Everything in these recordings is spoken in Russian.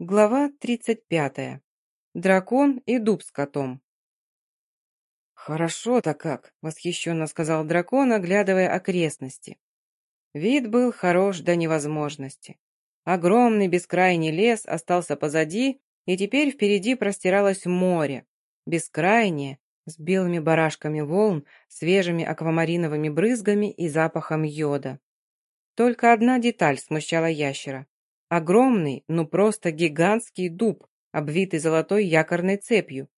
Глава 35. Дракон и дуб с котом. «Хорошо-то как!» — восхищенно сказал дракон, оглядывая окрестности. Вид был хорош до невозможности. Огромный бескрайний лес остался позади, и теперь впереди простиралось море. Бескрайнее, с белыми барашками волн, свежими аквамариновыми брызгами и запахом йода. Только одна деталь смущала ящера. Огромный, ну просто гигантский дуб, обвитый золотой якорной цепью.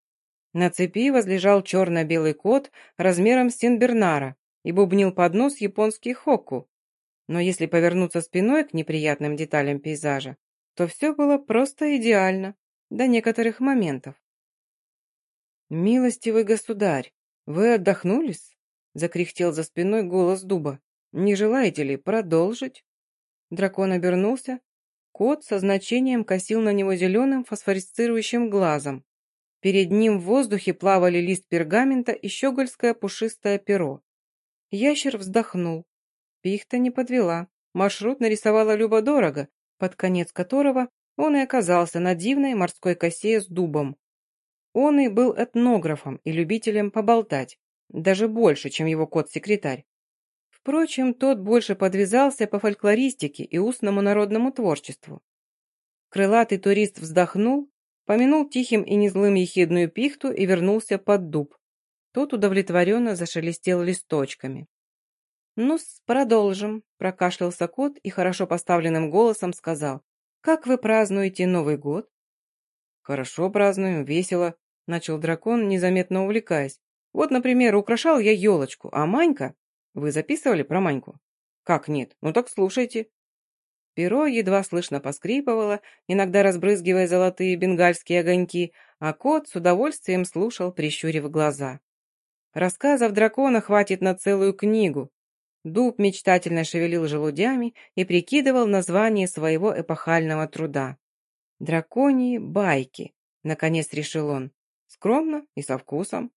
На цепи возлежал черно-белый кот размером с Синбернара и бубнил под нос японский хокку. Но если повернуться спиной к неприятным деталям пейзажа, то все было просто идеально, до некоторых моментов. «Милостивый государь, вы отдохнулись?» — закряхтел за спиной голос дуба. «Не желаете ли продолжить?» Дракон обернулся Кот со значением косил на него зеленым фосфорисцирующим глазом. Перед ним в воздухе плавали лист пергамента и щегольское пушистое перо. Ящер вздохнул. Пихта не подвела. Маршрут нарисовала любо-дорого, под конец которого он и оказался на дивной морской косе с дубом. Он и был этнографом и любителем поболтать, даже больше, чем его кот-секретарь. Впрочем, тот больше подвязался по фольклористике и устному народному творчеству. Крылатый турист вздохнул, помянул тихим и незлым ехидную пихту и вернулся под дуб. Тот удовлетворенно зашелестел листочками. ну продолжим», — прокашлялся кот и хорошо поставленным голосом сказал. «Как вы празднуете Новый год?» «Хорошо празднуем, весело», — начал дракон, незаметно увлекаясь. «Вот, например, украшал я елочку, а Манька вы записывали про Маньку? Как нет? Ну так слушайте. Перо едва слышно поскрипывало, иногда разбрызгивая золотые бенгальские огоньки, а кот с удовольствием слушал, прищурив глаза. Рассказов дракона хватит на целую книгу. Дуб мечтательно шевелил желудями и прикидывал название своего эпохального труда. «Драконьи байки», — наконец решил он. «Скромно и со вкусом».